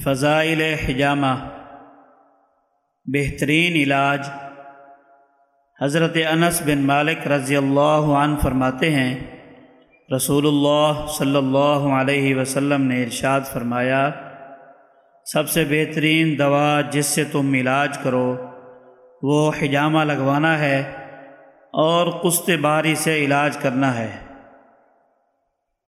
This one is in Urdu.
فضائل حجامہ، بہترین علاج۔ حضرت انس بن مالک رضی اللہ عنہ فرماتے ہیں، رسول اللہ صلی اللہ علیہ وسلم نے ارشاد فرمایا، سب سے بہترین دوا جس سے تم علاج کرو، وہ حجامہ لگوانا ہے اور قسط باری سے علاج کرنا ہے۔